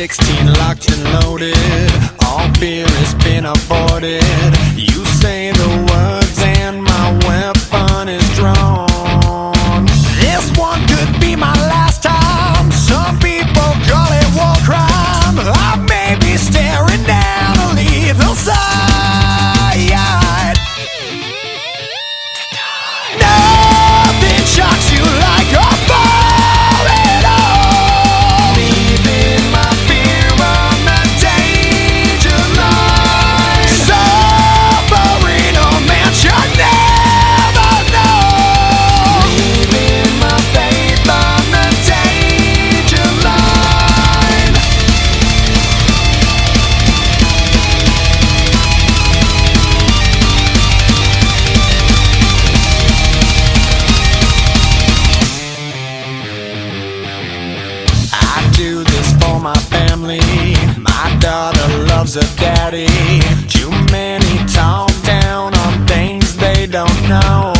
16, locked and loaded. All fear has been avoided. You my family. My daughter loves her daddy. Too many talk down on things they don't know.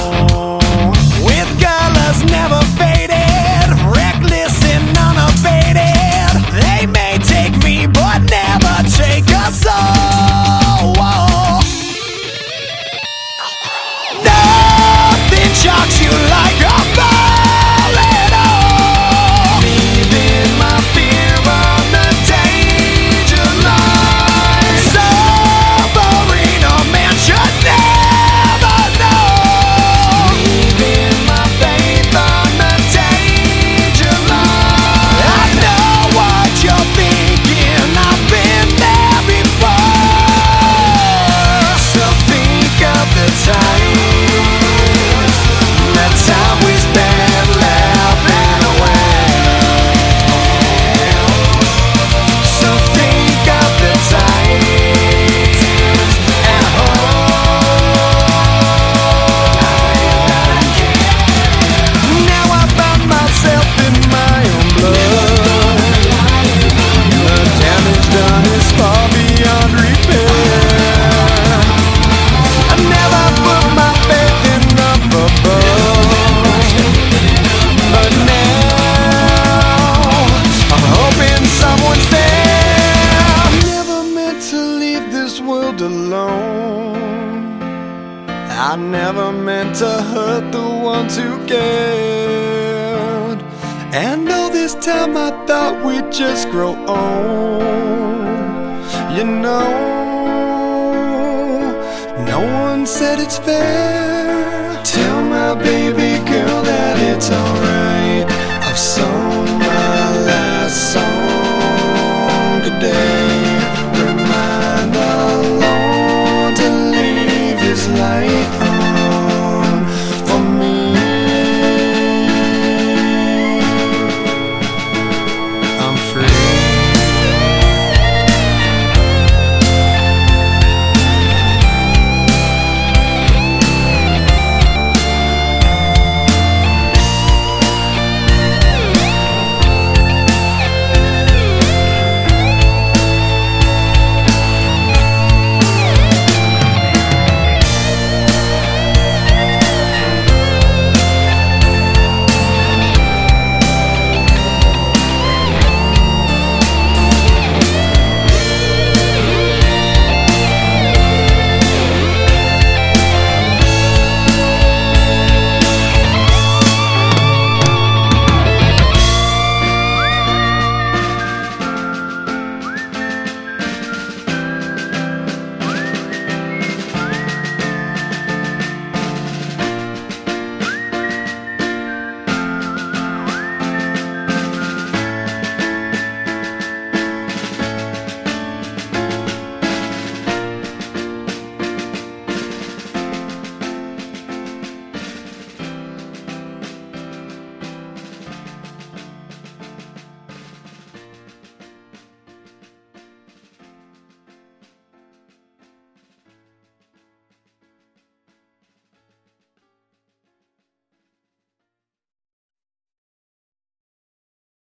never meant to hurt the ones who cared. And all this time I thought we'd just grow old. You know, no one said it's fair. Tell my baby girl that it's alright. I've sung my last song.